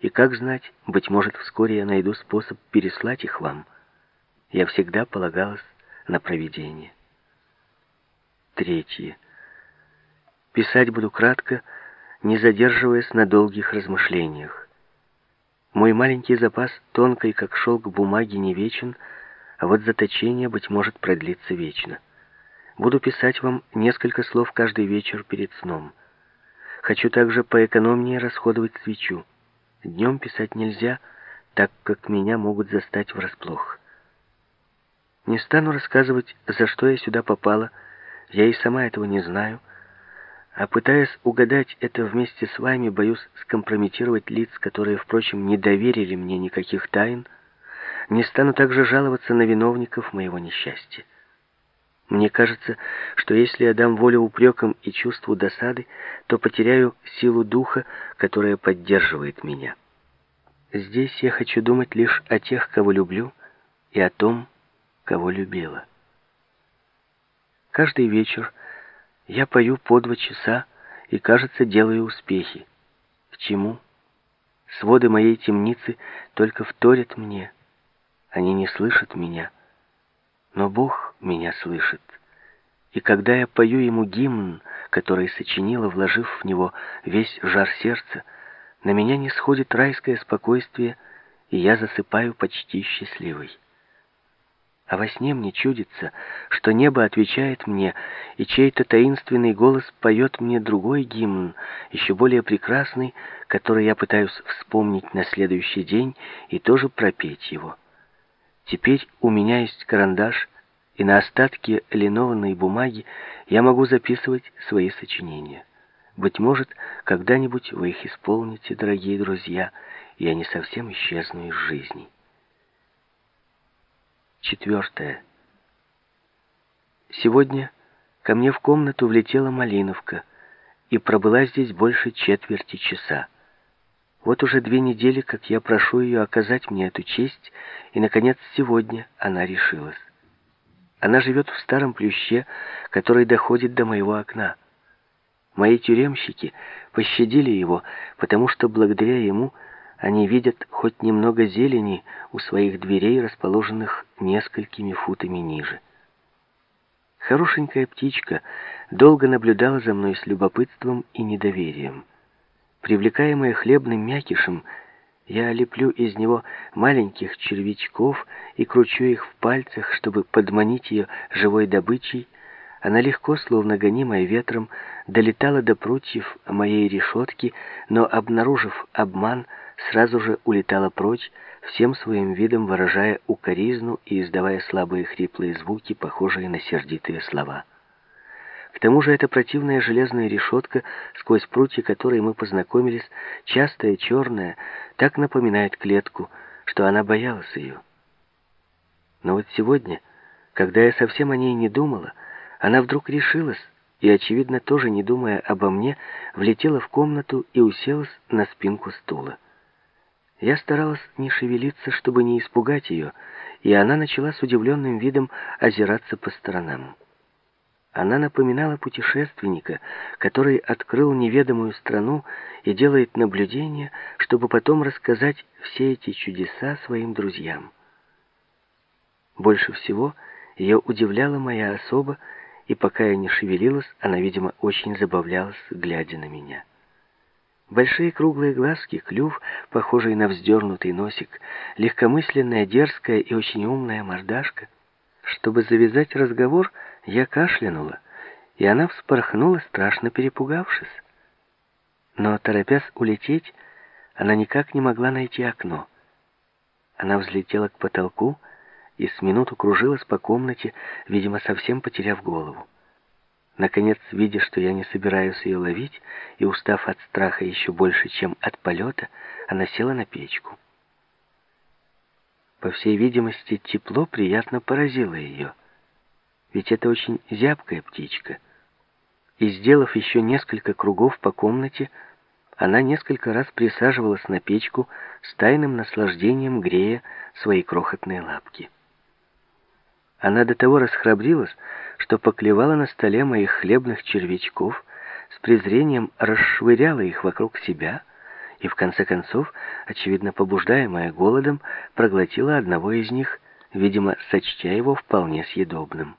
и как знать, быть может, вскоре я найду способ переслать их вам. Я всегда полагалась на провидение. Третье. Писать буду кратко, не задерживаясь на долгих размышлениях. Мой маленький запас тонкой, как шелк бумаги, не вечен, а вот заточение, быть может, продлится вечно. Буду писать вам несколько слов каждый вечер перед сном. Хочу также поэкономнее расходовать свечу. Днем писать нельзя, так как меня могут застать врасплох. Не стану рассказывать, за что я сюда попала, я и сама этого не знаю, а пытаясь угадать это вместе с вами, боюсь скомпрометировать лиц, которые, впрочем, не доверили мне никаких тайн, не стану также жаловаться на виновников моего несчастья. Мне кажется, что если я дам волю упрекам и чувству досады, то потеряю силу духа, которая поддерживает меня. Здесь я хочу думать лишь о тех, кого люблю, и о том, кого любила. Каждый вечер я пою по два часа и, кажется, делаю успехи. К чему? Своды моей темницы только вторят мне. Они не слышат меня. Но Бог меня слышит. И когда я пою ему гимн, который сочинила, вложив в него весь жар сердца, на меня не сходит райское спокойствие, и я засыпаю почти счастливой. А во сне мне чудится, что небо отвечает мне, и чей-то таинственный голос поет мне другой гимн, еще более прекрасный, который я пытаюсь вспомнить на следующий день и тоже пропеть его. Теперь у меня есть карандаш, и на остатке линованной бумаги я могу записывать свои сочинения. Быть может, когда-нибудь вы их исполните, дорогие друзья, и я не совсем исчезну из жизни. Четвертое. Сегодня ко мне в комнату влетела Малиновка и пробыла здесь больше четверти часа. Вот уже две недели, как я прошу ее оказать мне эту честь, и, наконец, сегодня она решилась. Она живет в старом плюще, который доходит до моего окна. Мои тюремщики пощадили его, потому что благодаря ему они видят хоть немного зелени у своих дверей, расположенных несколькими футами ниже. Хорошенькая птичка долго наблюдала за мной с любопытством и недоверием. Привлекаемая хлебным мякишем, я леплю из него маленьких червячков и кручу их в пальцах, чтобы подманить ее живой добычей. Она легко, словно гонимая ветром, долетала до прутьев моей решетки, но, обнаружив обман, сразу же улетала прочь, всем своим видом выражая укоризну и издавая слабые хриплые звуки, похожие на сердитые слова. К тому же эта противная железная решетка, сквозь прутья которой мы познакомились, частая, черная, так напоминает клетку, что она боялась ее. Но вот сегодня, когда я совсем о ней не думала, она вдруг решилась, и, очевидно, тоже не думая обо мне, влетела в комнату и уселась на спинку стула. Я старалась не шевелиться, чтобы не испугать ее, и она начала с удивленным видом озираться по сторонам. Она напоминала путешественника, который открыл неведомую страну и делает наблюдения, чтобы потом рассказать все эти чудеса своим друзьям. Больше всего ее удивляла моя особа, и пока я не шевелилась, она, видимо, очень забавлялась, глядя на меня. Большие круглые глазки, клюв, похожий на вздернутый носик, легкомысленная, дерзкая и очень умная мордашка. Чтобы завязать разговор, я кашлянула, и она вспорхнула, страшно перепугавшись. Но, торопясь улететь, она никак не могла найти окно. Она взлетела к потолку и с минуту кружилась по комнате, видимо, совсем потеряв голову. Наконец, видя, что я не собираюсь ее ловить, и устав от страха еще больше, чем от полета, она села на печку. По всей видимости, тепло приятно поразило ее. Ведь это очень зябкая птичка. И, сделав еще несколько кругов по комнате, она несколько раз присаживалась на печку с тайным наслаждением, грея свои крохотные лапки. Она до того расхрабрилась, что поклевала на столе моих хлебных червячков, с презрением расшвыряла их вокруг себя и в конце концов, очевидно побуждаемая голодом, проглотила одного из них, видимо, сочтя его вполне съедобным.